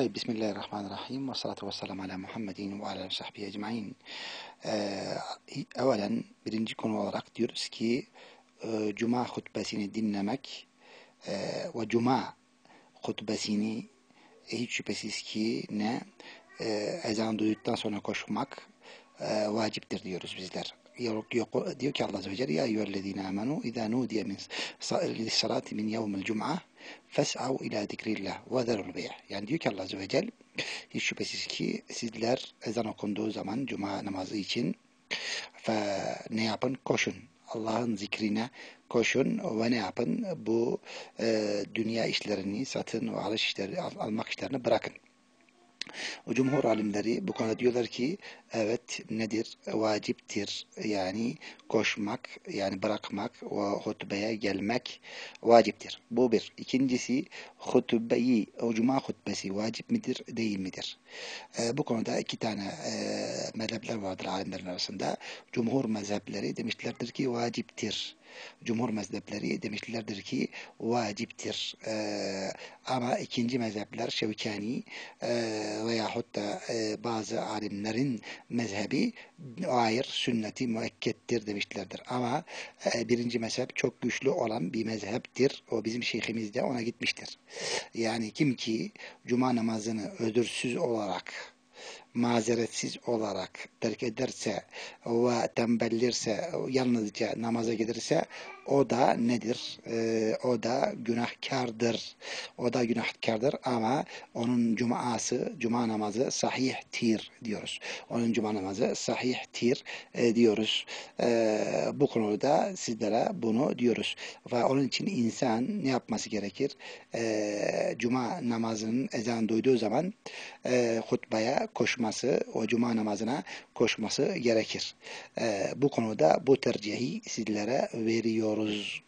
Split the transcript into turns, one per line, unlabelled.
Tayyip Bismillahirrahmanirrahim ve salatu ve selam ala Muhammedin ve ala sahbihi ecmain. Ee, eh, evvelen birinci konu olarak diyoruz ki e, Cuma hutbesini dinlemek eh, ve Cuma hutbesini hiç şüphesiz ki ne ezan duyduktan sonra koşmak e, vaciptir diyoruz bizler. Yok, yok, diyor ki Allah Azze ve Celle Ya eyyühellezine amenu İzâ nudiye min salati min yevmil cum'a fes'av ila zikrillah ve zerul beyh. Yani diyor ki Allah Azze ve Celle hiç şüphesiz ki sizler ezan okunduğu zaman cuma namazı için fe, ne yapın? Koşun. Allah'ın zikrine koşun ve ne yapın? Bu e, dünya işlerini satın ve alış işleri, al, almak işlerini bırakın. O cumhur alimleri bu konuda diyorlar ki evet nedir? Vaciptir. Yani koşmak, yani bırakmak ve hutbeye gelmek vaciptir. Bu bir. İkincisi hutbeyi, cuma hutbesi vacip midir, değil midir? E, bu konuda iki tane e, mezhepler vardır alimlerin arasında. Cumhur mezhepleri demişlerdir ki vaciptir. Cumhur mezhepleri demişlerdir ki vaciptir. Ee, ama ikinci mezhepler Şevkani e, veyahut da e, bazı alimlerin mezhebi hayır sünneti müekkettir demişlerdir. Ama e, birinci mezhep çok güçlü olan bir mezheptir. O bizim şeyhimiz de ona gitmiştir. Yani kim ki cuma namazını özürsüz olarak mazeretsiz olarak terk ederse ve tembellirse, yalnızca namaza gelirse o da nedir? Ee, o da günahkardır. O da günahkardır ama onun cuması, cuma namazı sahihtir diyoruz. Onun cuma namazı sahihtir e, diyoruz. E, bu konuda sizlere bunu diyoruz. Ve onun için insan ne yapması gerekir? E, cuma namazının ezan duyduğu zaman e, hutbaya koşması, o cuma namazına koşması gerekir. E, bu konuda bu tercihi sizlere veriyoruz.